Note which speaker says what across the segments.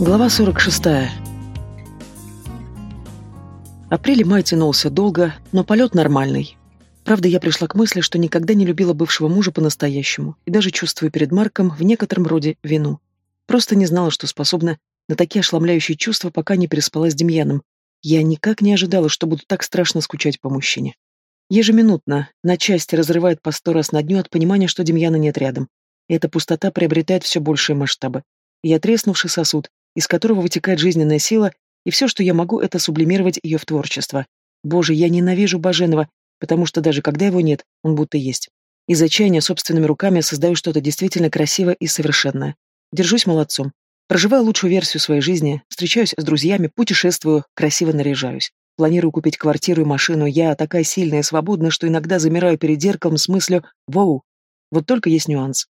Speaker 1: Глава 46. Апрель и май тянулся долго, но полет нормальный. Правда, я пришла к мысли, что никогда не любила бывшего мужа по-настоящему, и даже чувствую перед Марком в некотором роде вину. Просто не знала, что способна на такие ошеломляющие чувства, пока не переспала с Демьяном. Я никак не ожидала, что буду так страшно скучать по мужчине. Ежеминутно, на части разрывает по сто раз на дню от понимания, что Демьяна нет рядом. И эта пустота приобретает все большие масштабы. Я треснувший сосуд, из которого вытекает жизненная сила, и все, что я могу, это сублимировать ее в творчество. Боже, я ненавижу Баженова, потому что даже когда его нет, он будто есть. Из отчаяния собственными руками создаю что-то действительно красивое и совершенное. Держусь молодцом. Проживаю лучшую версию своей жизни, встречаюсь с друзьями, путешествую, красиво наряжаюсь. Планирую купить квартиру и машину. Я такая сильная и свободная, что иногда замираю перед зеркалом с мыслью «Воу!». Вот только есть нюанс.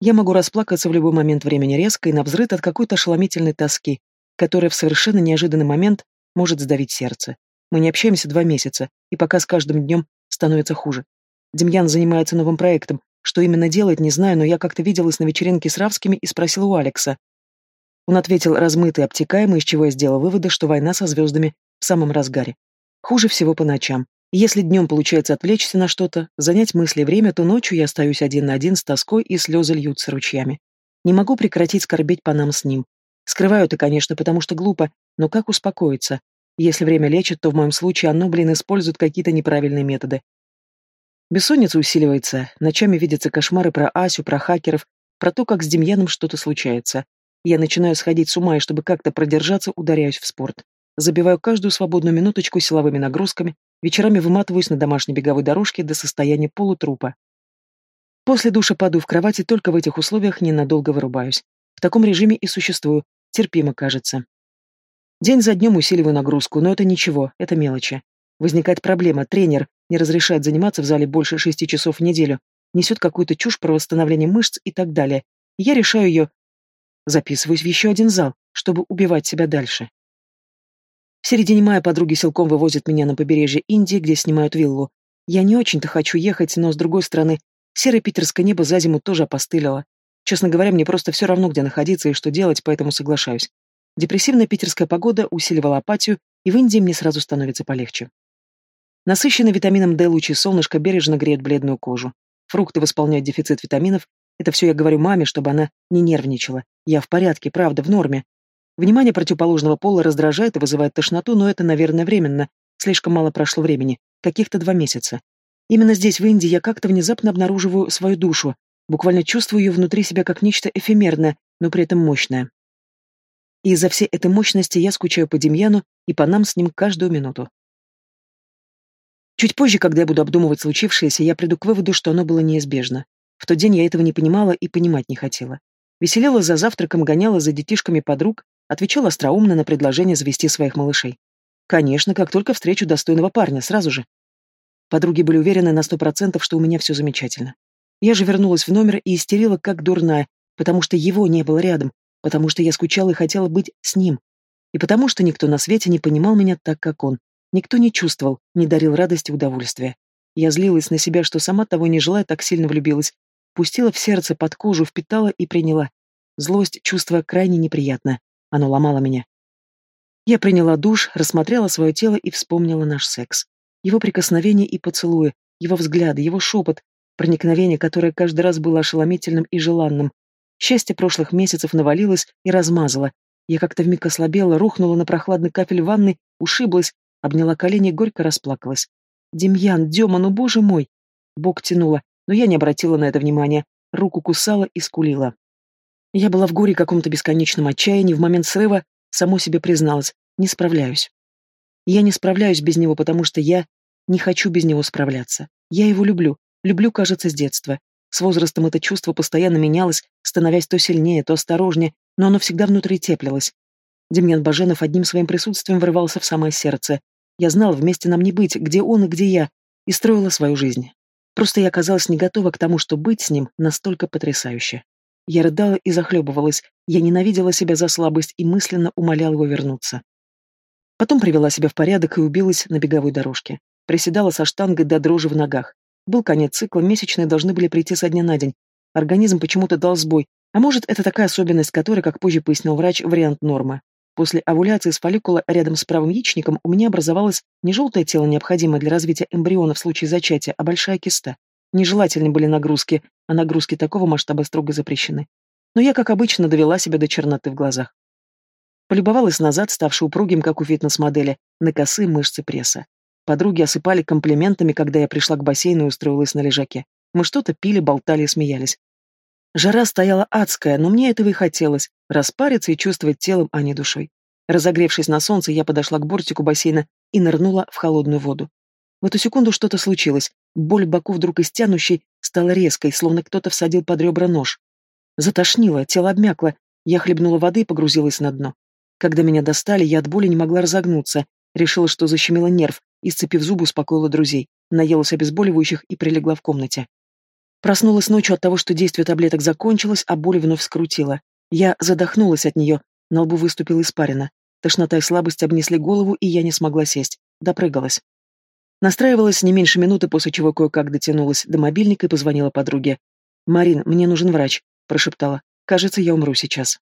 Speaker 1: Я могу расплакаться в любой момент времени резко и навзрыд от какой-то ошеломительной тоски, которая в совершенно неожиданный момент может сдавить сердце. Мы не общаемся два месяца, и пока с каждым днем становится хуже. Демьян занимается новым проектом. Что именно делает, не знаю, но я как-то виделась на вечеринке с Равскими и спросила у Алекса. Он ответил размытый, обтекаемый, из чего я сделала выводы, что война со звездами в самом разгаре. Хуже всего по ночам. Если днем получается отвлечься на что-то, занять мысли время, то ночью я остаюсь один на один с тоской, и слезы льются ручьями. Не могу прекратить скорбеть по нам с ним. Скрываю это, конечно, потому что глупо, но как успокоиться? Если время лечит, то в моем случае оно, блин, использует какие-то неправильные методы. Бессонница усиливается, ночами видятся кошмары про Асю, про хакеров, про то, как с Демьяном что-то случается. Я начинаю сходить с ума, и чтобы как-то продержаться, ударяюсь в спорт. Забиваю каждую свободную минуточку силовыми нагрузками, Вечерами выматываюсь на домашней беговой дорожке до состояния полутрупа. После душа паду в кровати, только в этих условиях ненадолго вырубаюсь. В таком режиме и существую, терпимо кажется. День за днем усиливаю нагрузку, но это ничего, это мелочи. Возникает проблема, тренер не разрешает заниматься в зале больше шести часов в неделю, несет какую-то чушь про восстановление мышц и так далее. Я решаю ее... Записываюсь в еще один зал, чтобы убивать себя дальше. В середине мая подруги силком вывозят меня на побережье Индии, где снимают виллу. Я не очень-то хочу ехать, но, с другой стороны, серое питерское небо за зиму тоже опостылило. Честно говоря, мне просто все равно, где находиться и что делать, поэтому соглашаюсь. Депрессивная питерская погода усиливала апатию, и в Индии мне сразу становится полегче. Насыщенный витамином D лучи солнышко бережно греет бледную кожу. Фрукты восполняют дефицит витаминов. Это все я говорю маме, чтобы она не нервничала. Я в порядке, правда, в норме. Внимание противоположного пола раздражает и вызывает тошноту, но это, наверное, временно. Слишком мало прошло времени. Каких-то два месяца. Именно здесь, в Индии, я как-то внезапно обнаруживаю свою душу. Буквально чувствую ее внутри себя как нечто эфемерное, но при этом мощное. И из-за всей этой мощности я скучаю по Демьяну и по нам с ним каждую минуту. Чуть позже, когда я буду обдумывать случившееся, я приду к выводу, что оно было неизбежно. В тот день я этого не понимала и понимать не хотела. Веселила за завтраком, гоняла за детишками подруг, Отвечал остроумно на предложение завести своих малышей. Конечно, как только встречу достойного парня, сразу же. Подруги были уверены на сто процентов, что у меня все замечательно. Я же вернулась в номер и истерила как дурная, потому что его не было рядом, потому что я скучала и хотела быть с ним, и потому что никто на свете не понимал меня так, как он. Никто не чувствовал, не дарил радости и удовольствия. Я злилась на себя, что сама того не желая, так сильно влюбилась. Пустила в сердце, под кожу, впитала и приняла. Злость — чувство крайне неприятное. Оно ломало меня. Я приняла душ, рассмотрела свое тело и вспомнила наш секс. Его прикосновения и поцелуи, его взгляды, его шепот, проникновение, которое каждый раз было ошеломительным и желанным. Счастье прошлых месяцев навалилось и размазало. Я как-то вмиг ослабела, рухнула на прохладный кафель ванны, ушиблась, обняла колени и горько расплакалась. «Демьян, Дема, ну боже мой!» Бог тянула, но я не обратила на это внимания, руку кусала и скулила. Я была в горе каком-то бесконечном отчаянии, в момент срыва само себе призналась, не справляюсь. Я не справляюсь без него, потому что я не хочу без него справляться. Я его люблю, люблю, кажется, с детства. С возрастом это чувство постоянно менялось, становясь то сильнее, то осторожнее, но оно всегда внутри теплилось. Демьян Баженов одним своим присутствием врывался в самое сердце. Я знала, вместе нам не быть, где он и где я, и строила свою жизнь. Просто я оказалась не готова к тому, что быть с ним настолько потрясающе. Я рыдала и захлебывалась, я ненавидела себя за слабость и мысленно умоляла его вернуться. Потом привела себя в порядок и убилась на беговой дорожке. Приседала со штангой до дрожи в ногах. Был конец цикла, месячные должны были прийти со дня на день. Организм почему-то дал сбой, А может, это такая особенность, которая, как позже пояснил врач, вариант нормы. После овуляции с фолликула рядом с правым яичником у меня образовалось не желтое тело, необходимое для развития эмбриона в случае зачатия, а большая киста. Нежелательны были нагрузки, а нагрузки такого масштаба строго запрещены. Но я, как обычно, довела себя до черноты в глазах. Полюбовалась назад, ставшей упругим, как у фитнес-модели, на косые мышцы пресса. Подруги осыпали комплиментами, когда я пришла к бассейну и устроилась на лежаке. Мы что-то пили, болтали и смеялись. Жара стояла адская, но мне этого и хотелось — распариться и чувствовать телом, а не душой. Разогревшись на солнце, я подошла к бортику бассейна и нырнула в холодную воду. В эту секунду что-то случилось. Боль в боку вдруг истянущей стала резкой, словно кто-то всадил под ребра нож. Затошнило, тело обмякло. Я хлебнула воды и погрузилась на дно. Когда меня достали, я от боли не могла разогнуться. Решила, что защемила нерв, и, сцепив зубы, успокоила друзей. Наелась обезболивающих и прилегла в комнате. Проснулась ночью от того, что действие таблеток закончилось, а боль вновь скрутила. Я задохнулась от нее, на лбу выступила испарина. Тошнота и слабость обнесли голову, и я не смогла сесть. Допрыгалась. Настраивалась не меньше минуты, после чего кое-как дотянулась до мобильника и позвонила подруге. «Марин, мне нужен врач», — прошептала. «Кажется, я умру сейчас».